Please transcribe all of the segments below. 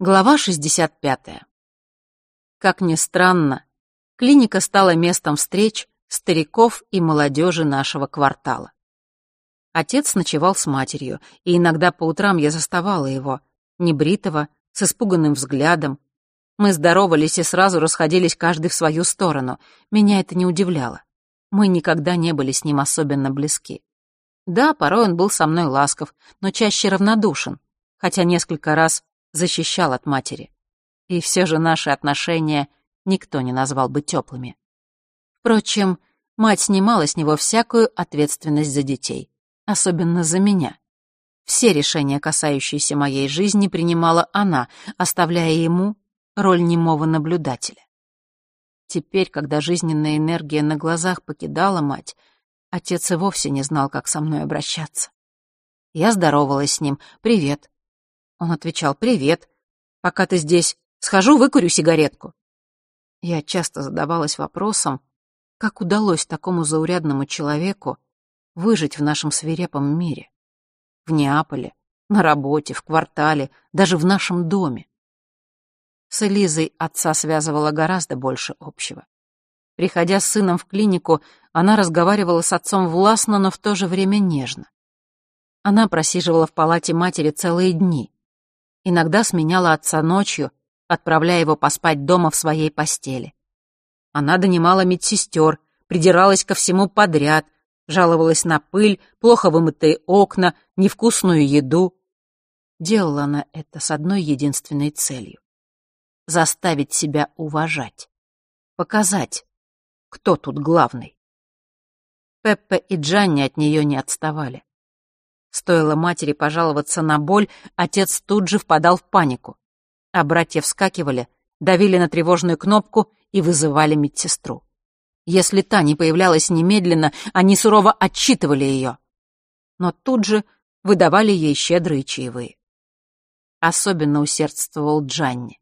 Глава 65. Как ни странно, клиника стала местом встреч стариков и молодежи нашего квартала. Отец ночевал с матерью, и иногда по утрам я заставала его, небритого, с испуганным взглядом. Мы здоровались и сразу расходились каждый в свою сторону. Меня это не удивляло. Мы никогда не были с ним особенно близки. Да, порой он был со мной ласков, но чаще равнодушен, хотя несколько раз защищал от матери. И все же наши отношения никто не назвал бы теплыми. Впрочем, мать снимала с него всякую ответственность за детей, особенно за меня. Все решения, касающиеся моей жизни, принимала она, оставляя ему роль немого наблюдателя. Теперь, когда жизненная энергия на глазах покидала мать, отец и вовсе не знал, как со мной обращаться. Я здоровалась с ним. «Привет. Он отвечал «Привет. Пока ты здесь, схожу, выкурю сигаретку». Я часто задавалась вопросом, как удалось такому заурядному человеку выжить в нашем свирепом мире. В Неаполе, на работе, в квартале, даже в нашем доме. С Элизой отца связывало гораздо больше общего. Приходя с сыном в клинику, она разговаривала с отцом властно, но в то же время нежно. Она просиживала в палате матери целые дни, иногда сменяла отца ночью, отправляя его поспать дома в своей постели. Она донимала медсестер, придиралась ко всему подряд, жаловалась на пыль, плохо вымытые окна, невкусную еду. Делала она это с одной единственной целью — заставить себя уважать, показать, кто тут главный. Пеппа и Джанни от нее не отставали. Стоило матери пожаловаться на боль, отец тут же впадал в панику. А братья вскакивали, давили на тревожную кнопку и вызывали медсестру. Если та не появлялась немедленно, они сурово отчитывали ее. Но тут же выдавали ей щедрые чаевые. Особенно усердствовал Джанни.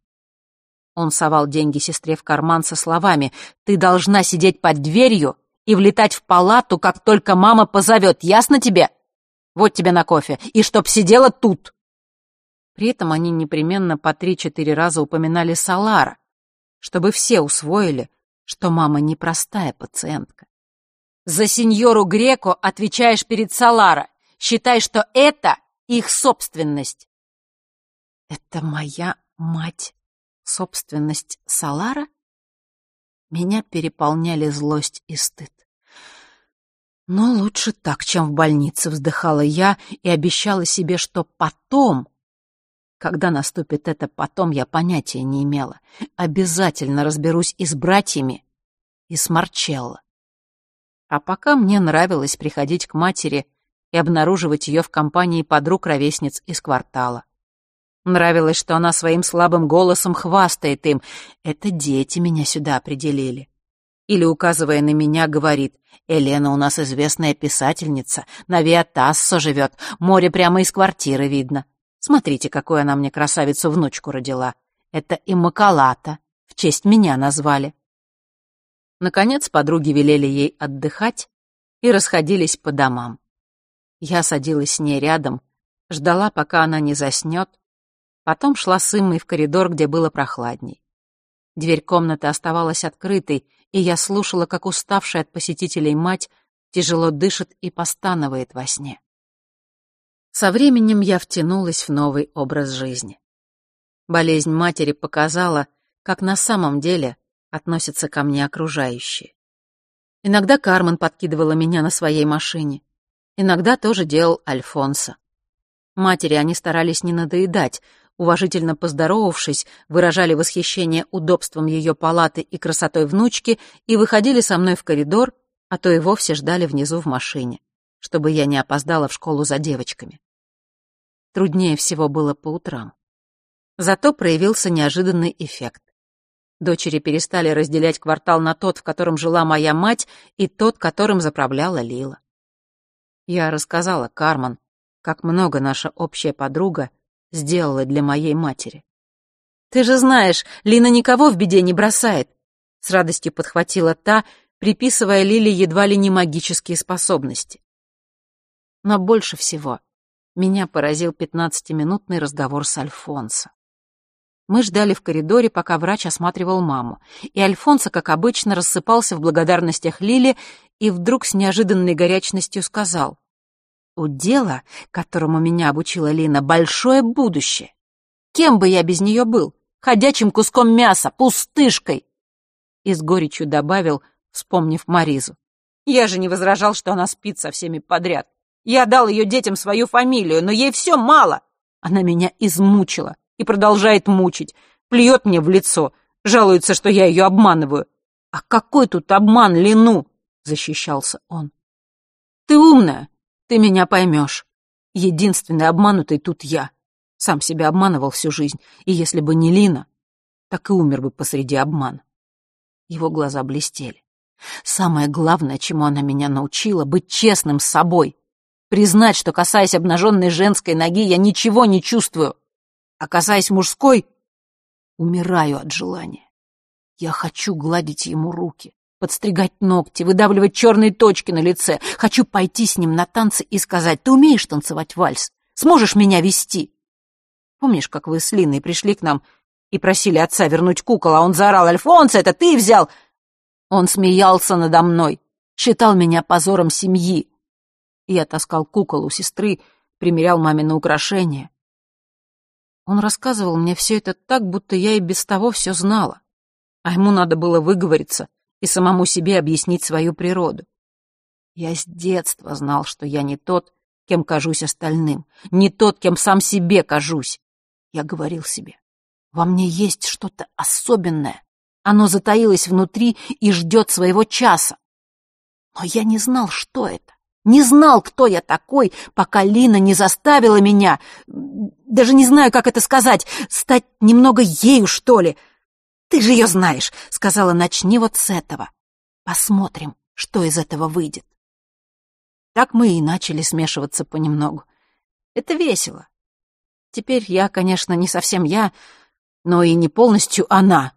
Он совал деньги сестре в карман со словами «Ты должна сидеть под дверью и влетать в палату, как только мама позовет, ясно тебе?» Вот тебе на кофе. И чтоб сидела тут!» При этом они непременно по три-четыре раза упоминали Салара, чтобы все усвоили, что мама непростая пациентка. «За сеньору Греко отвечаешь перед Салара. Считай, что это их собственность». «Это моя мать, собственность Салара?» Меня переполняли злость и стыд. Но лучше так, чем в больнице, вздыхала я и обещала себе, что потом, когда наступит это потом, я понятия не имела, обязательно разберусь и с братьями, и с Марчелло. А пока мне нравилось приходить к матери и обнаруживать ее в компании подруг-ровесниц из квартала. Нравилось, что она своим слабым голосом хвастает им. Это дети меня сюда определили. Или, указывая на меня, говорит, «Елена у нас известная писательница, на Виатассо живет, море прямо из квартиры видно. Смотрите, какую она мне красавицу-внучку родила. Это Иммакалата, в честь меня назвали». Наконец подруги велели ей отдыхать и расходились по домам. Я садилась с ней рядом, ждала, пока она не заснет, потом шла с Иммой в коридор, где было прохладней. Дверь комнаты оставалась открытой, и я слушала, как уставшая от посетителей мать тяжело дышит и постанывает во сне. Со временем я втянулась в новый образ жизни. Болезнь матери показала, как на самом деле относятся ко мне окружающие. Иногда Кармен подкидывала меня на своей машине, иногда тоже делал Альфонсо. Матери они старались не надоедать, уважительно поздоровавшись, выражали восхищение удобством ее палаты и красотой внучки и выходили со мной в коридор, а то и вовсе ждали внизу в машине, чтобы я не опоздала в школу за девочками. Труднее всего было по утрам. Зато проявился неожиданный эффект. Дочери перестали разделять квартал на тот, в котором жила моя мать, и тот, которым заправляла Лила. Я рассказала Карман, как много наша общая подруга сделала для моей матери. «Ты же знаешь, Лина никого в беде не бросает», — с радостью подхватила та, приписывая Лиле едва ли не магические способности. Но больше всего меня поразил пятнадцатиминутный разговор с Альфонсо. Мы ждали в коридоре, пока врач осматривал маму, и Альфонсо, как обычно, рассыпался в благодарностях Лили и вдруг с неожиданной горячностью сказал, «У дела, которому меня обучила Лина, большое будущее. Кем бы я без нее был? Ходячим куском мяса, пустышкой!» И с горечью добавил, вспомнив Маризу, «Я же не возражал, что она спит со всеми подряд. Я дал ее детям свою фамилию, но ей все мало. Она меня измучила и продолжает мучить, плюет мне в лицо, жалуется, что я ее обманываю. «А какой тут обман, Лину?» — защищался он. «Ты умная, ты меня поймешь. Единственный обманутый тут я. Сам себя обманывал всю жизнь, и если бы не Лина, так и умер бы посреди обмана». Его глаза блестели. Самое главное, чему она меня научила, быть честным с собой. Признать, что, касаясь обнаженной женской ноги, я ничего не чувствую а касаясь мужской, умираю от желания. Я хочу гладить ему руки, подстригать ногти, выдавливать черные точки на лице. Хочу пойти с ним на танцы и сказать, ты умеешь танцевать вальс? Сможешь меня вести? Помнишь, как вы с Линой пришли к нам и просили отца вернуть кукол, а он заорал, «Альфонсо, это ты взял!» Он смеялся надо мной, считал меня позором семьи. Я таскал кукол у сестры, примерял мамины украшения. Он рассказывал мне все это так, будто я и без того все знала. А ему надо было выговориться и самому себе объяснить свою природу. Я с детства знал, что я не тот, кем кажусь остальным, не тот, кем сам себе кажусь. Я говорил себе, во мне есть что-то особенное. Оно затаилось внутри и ждет своего часа. Но я не знал, что это. Не знал, кто я такой, пока Лина не заставила меня, даже не знаю, как это сказать, стать немного ею, что ли. Ты же ее знаешь, сказала, начни вот с этого. Посмотрим, что из этого выйдет. Так мы и начали смешиваться понемногу. Это весело. Теперь я, конечно, не совсем я, но и не полностью она.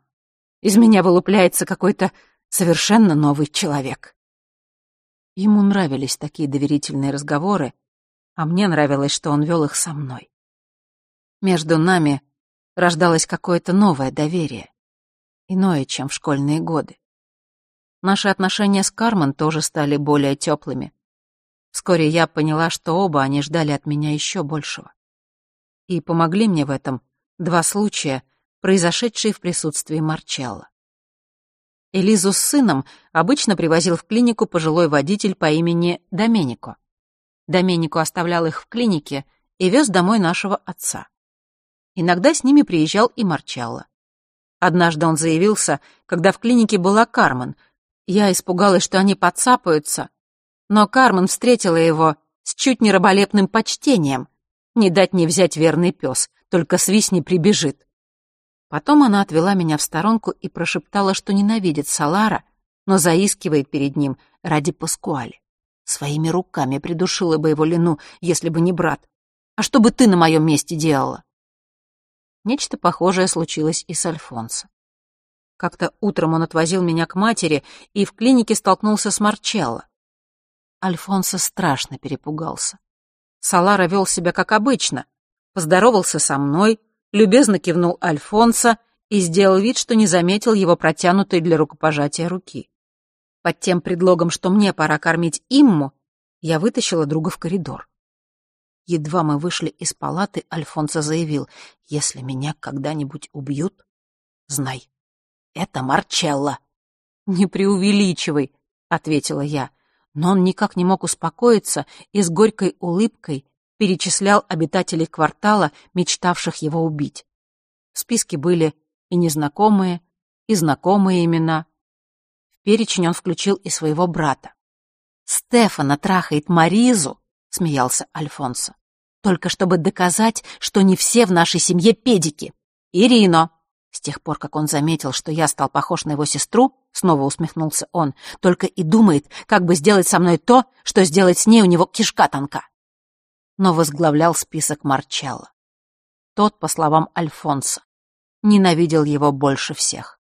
Из меня вылупляется какой-то совершенно новый человек. Ему нравились такие доверительные разговоры, а мне нравилось, что он вел их со мной. Между нами рождалось какое-то новое доверие, иное, чем в школьные годы. Наши отношения с Кармен тоже стали более теплыми. Вскоре я поняла, что оба они ждали от меня еще большего. И помогли мне в этом два случая, произошедшие в присутствии Марчелла. Элизу с сыном обычно привозил в клинику пожилой водитель по имени Доменико. Доменико оставлял их в клинике и вез домой нашего отца. Иногда с ними приезжал и Марчалло. Однажды он заявился, когда в клинике была Кармен. Я испугалась, что они подцапаются, но Кармен встретила его с чуть не раболепным почтением. Не дать не взять верный пес, только свистни прибежит. Потом она отвела меня в сторонку и прошептала, что ненавидит Салара, но заискивает перед ним ради Паскуали. Своими руками придушила бы его Лину, если бы не брат. А что бы ты на моем месте делала? Нечто похожее случилось и с Альфонсо. Как-то утром он отвозил меня к матери и в клинике столкнулся с Марчелло. Альфонсо страшно перепугался. Салара вел себя как обычно, поздоровался со мной, любезно кивнул Альфонсо и сделал вид, что не заметил его протянутой для рукопожатия руки. Под тем предлогом, что мне пора кормить Имму, я вытащила друга в коридор. Едва мы вышли из палаты, Альфонсо заявил, «Если меня когда-нибудь убьют, знай, это Марчелло». «Не преувеличивай», — ответила я, но он никак не мог успокоиться и с горькой улыбкой перечислял обитателей квартала, мечтавших его убить. В списке были и незнакомые, и знакомые имена. В перечень он включил и своего брата. «Стефана трахает Маризу», — смеялся Альфонсо, «только чтобы доказать, что не все в нашей семье педики. Ирино». С тех пор, как он заметил, что я стал похож на его сестру, снова усмехнулся он, только и думает, как бы сделать со мной то, что сделать с ней у него кишка тонка но возглавлял список Марчелло. Тот, по словам Альфонса, ненавидел его больше всех.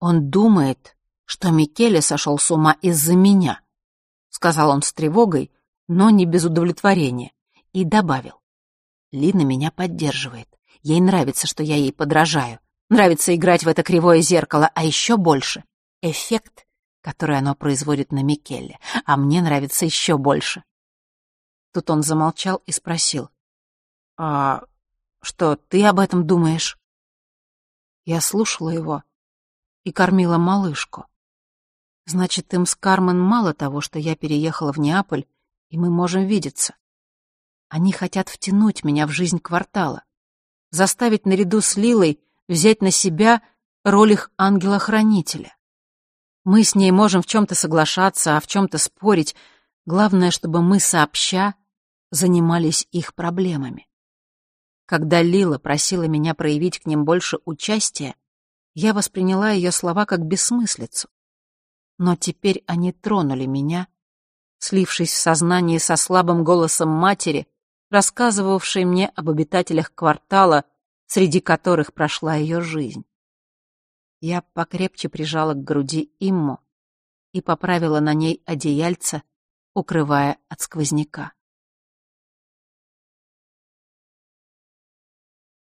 «Он думает, что Микеле сошел с ума из-за меня», — сказал он с тревогой, но не без удовлетворения, и добавил. «Лина меня поддерживает. Ей нравится, что я ей подражаю. Нравится играть в это кривое зеркало, а еще больше — эффект, который оно производит на Микелле. А мне нравится еще больше. Тут он замолчал и спросил. «А что ты об этом думаешь?» Я слушала его и кормила малышку. Значит, им с Кармен мало того, что я переехала в Неаполь, и мы можем видеться. Они хотят втянуть меня в жизнь квартала, заставить наряду с Лилой взять на себя роль их ангела-хранителя. Мы с ней можем в чем-то соглашаться, а в чем-то спорить. Главное, чтобы мы сообща занимались их проблемами. Когда Лила просила меня проявить к ним больше участия, я восприняла ее слова как бессмыслицу. Но теперь они тронули меня, слившись в сознании со слабым голосом матери, рассказывавшей мне об обитателях квартала, среди которых прошла ее жизнь. Я покрепче прижала к груди Имму и поправила на ней одеяльце, укрывая от сквозняка.